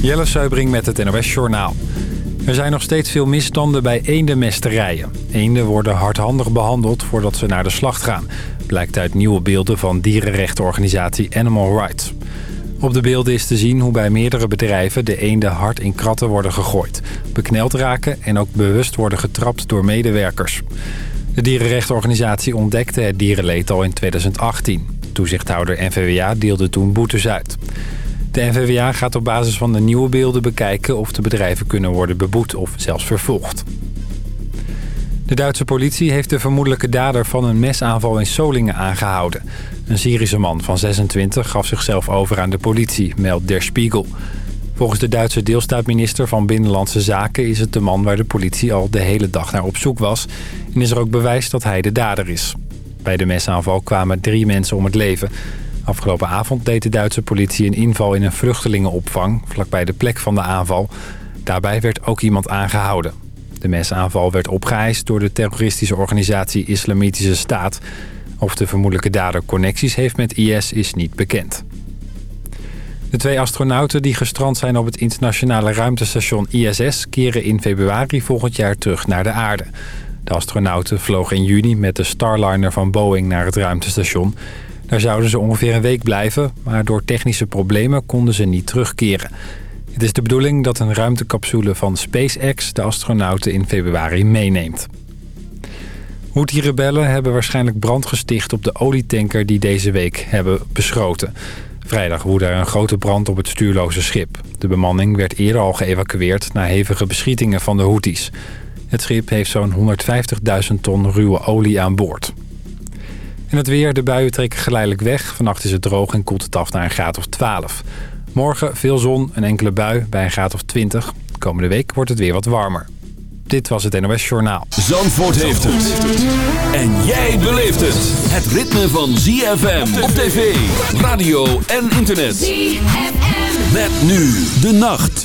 Jelle Suibring met het NOS Journaal. Er zijn nog steeds veel misstanden bij eendenmesterijen. Eenden worden hardhandig behandeld voordat ze naar de slacht gaan. Blijkt uit nieuwe beelden van dierenrechtenorganisatie Animal Rights. Op de beelden is te zien hoe bij meerdere bedrijven de eenden hard in kratten worden gegooid. Bekneld raken en ook bewust worden getrapt door medewerkers. De dierenrechtenorganisatie ontdekte het dierenleed al in 2018. Toezichthouder NVWA deelde toen boetes uit. De NVWA gaat op basis van de nieuwe beelden bekijken of de bedrijven kunnen worden beboet of zelfs vervolgd. De Duitse politie heeft de vermoedelijke dader van een mesaanval in Solingen aangehouden. Een Syrische man van 26 gaf zichzelf over aan de politie, meldt Der Spiegel. Volgens de Duitse deelstaatminister van Binnenlandse Zaken is het de man waar de politie al de hele dag naar op zoek was. En is er ook bewijs dat hij de dader is. Bij de mesaanval kwamen drie mensen om het leven. Afgelopen avond deed de Duitse politie een inval in een vluchtelingenopvang... vlakbij de plek van de aanval. Daarbij werd ook iemand aangehouden. De mesaanval werd opgeëist door de terroristische organisatie Islamitische Staat. Of de vermoedelijke dader connecties heeft met IS is niet bekend. De twee astronauten die gestrand zijn op het internationale ruimtestation ISS... keren in februari volgend jaar terug naar de aarde. De astronauten vlogen in juni met de Starliner van Boeing naar het ruimtestation... Daar zouden ze ongeveer een week blijven, maar door technische problemen konden ze niet terugkeren. Het is de bedoeling dat een ruimtecapsule van SpaceX de astronauten in februari meeneemt. Houthi-rebellen hebben waarschijnlijk brand gesticht op de olietanker die deze week hebben beschoten. Vrijdag woedde er een grote brand op het stuurloze schip. De bemanning werd eerder al geëvacueerd na hevige beschietingen van de Houthis. Het schip heeft zo'n 150.000 ton ruwe olie aan boord. En het weer, de buien trekken geleidelijk weg. Vannacht is het droog en koelt het af naar een graad of 12. Morgen veel zon, een enkele bui bij een graad of 20. Komende week wordt het weer wat warmer. Dit was het NOS Journaal. Zandvoort heeft het. En jij beleeft het. Het ritme van ZFM op tv, radio en internet. ZFM. Met nu de nacht.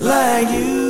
Like you.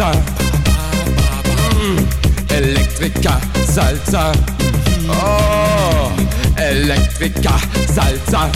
Salsa. Mm, Elektriker, Salsa. Oh, Elektriker, Salsa.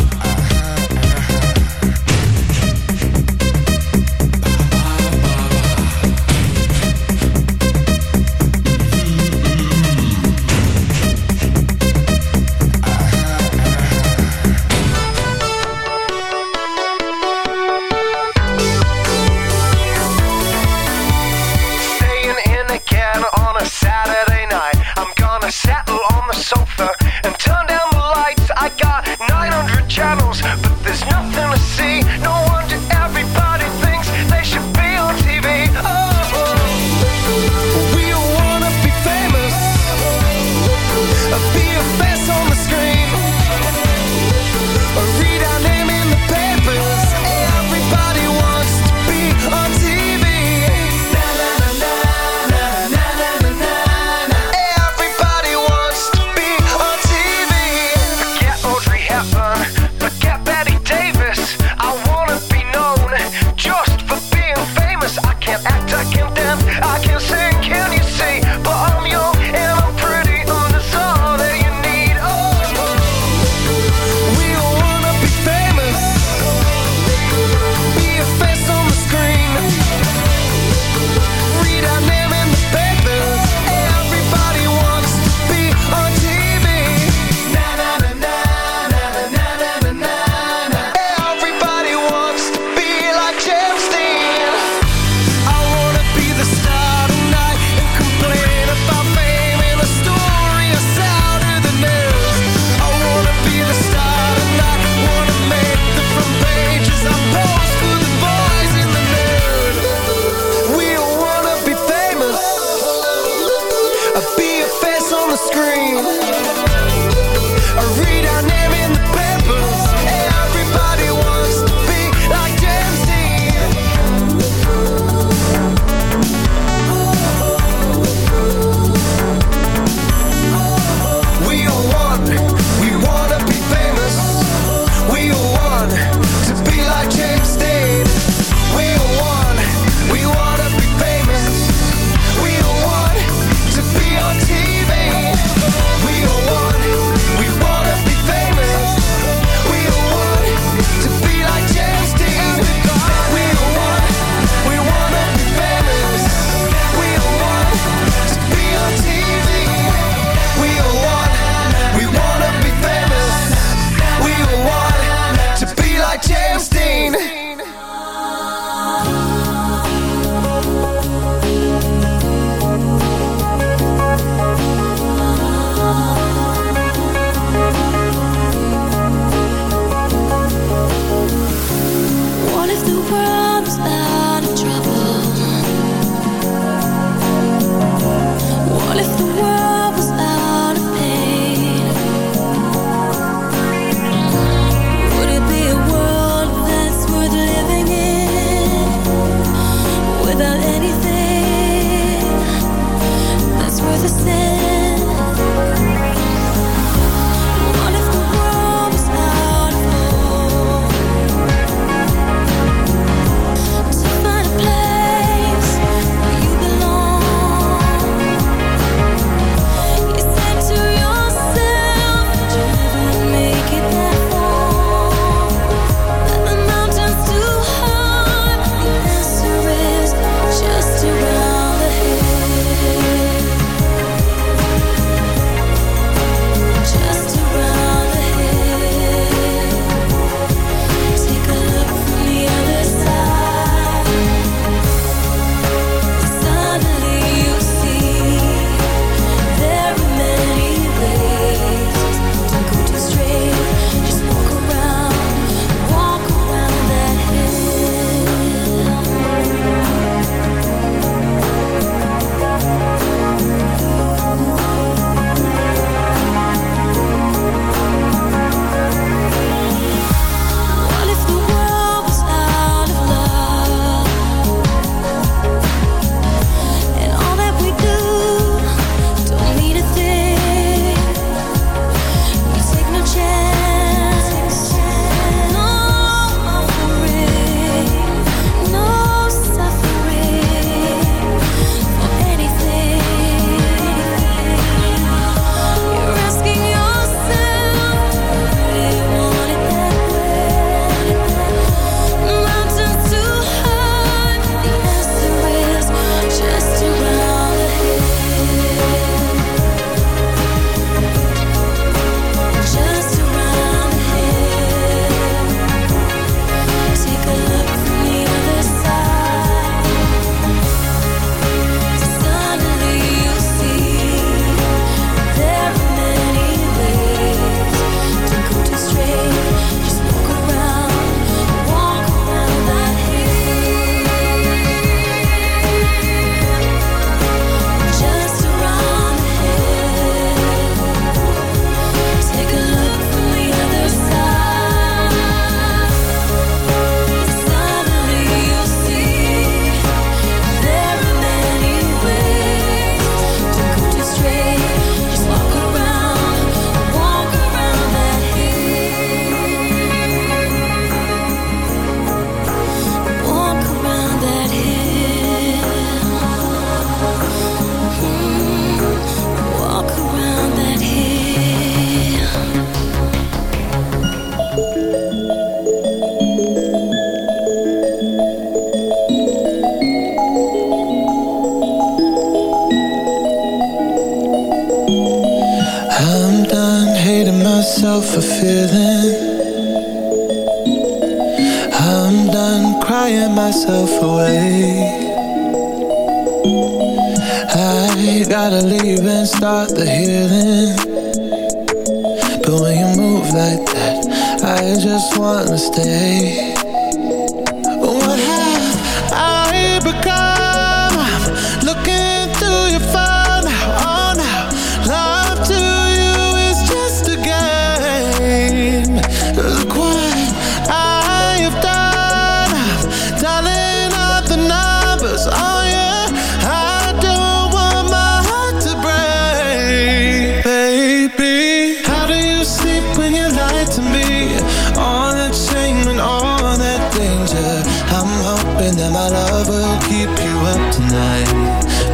tonight.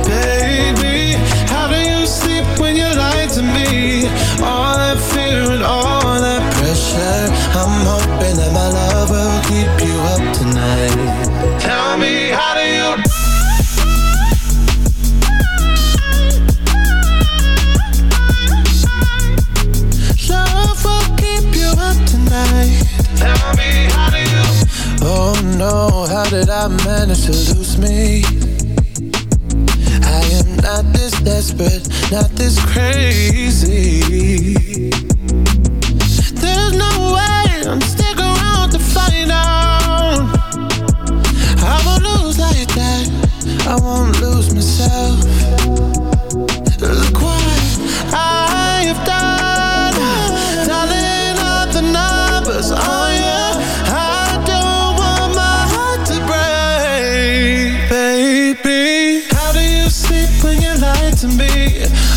Baby, how do you sleep when you lie to me? All that fear and all that pressure. I'm hoping that my love will keep you up tonight. Tell me, how do you? Love will keep you up tonight. Tell me, how do you? Oh no, how did I manage to lose me? desperate, not this crazy. There's no way I'm stick around to find out. I won't lose like that. I won't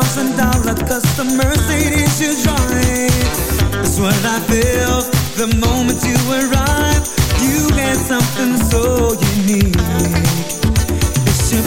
thousand dollar custom Mercedes you drive. That's what I feel the moment you arrive. You had something so unique. It's your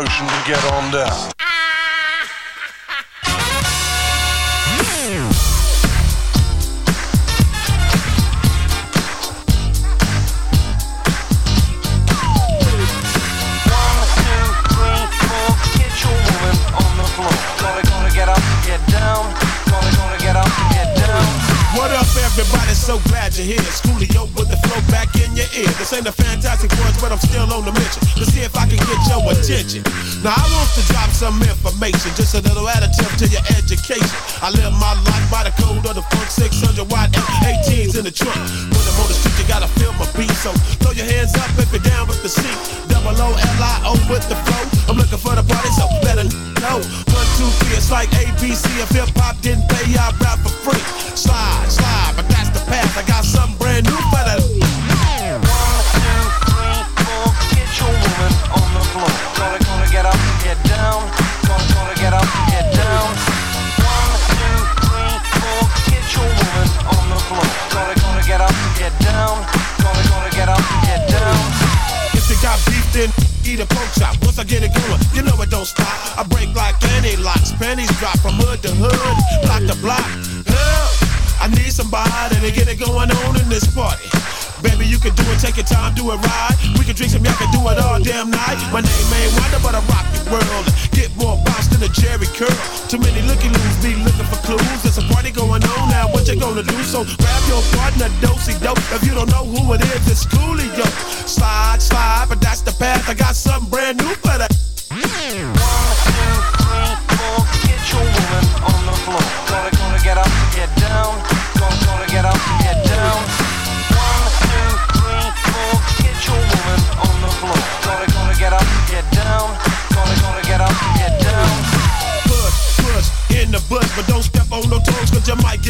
devotion to get on down. Your time, do it right. We can drink some, y'all can do it all damn night. My name ain't Wonder, but I rock the world. Get more bounce than a Jheri curl. Too many looky loos be looking for clues. There's a party going on now, what you gonna do? So grab your partner, dosey dope. If you don't know who it is, it's Coolio. Slide, slide, but that's the path. I got something brand new for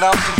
Get up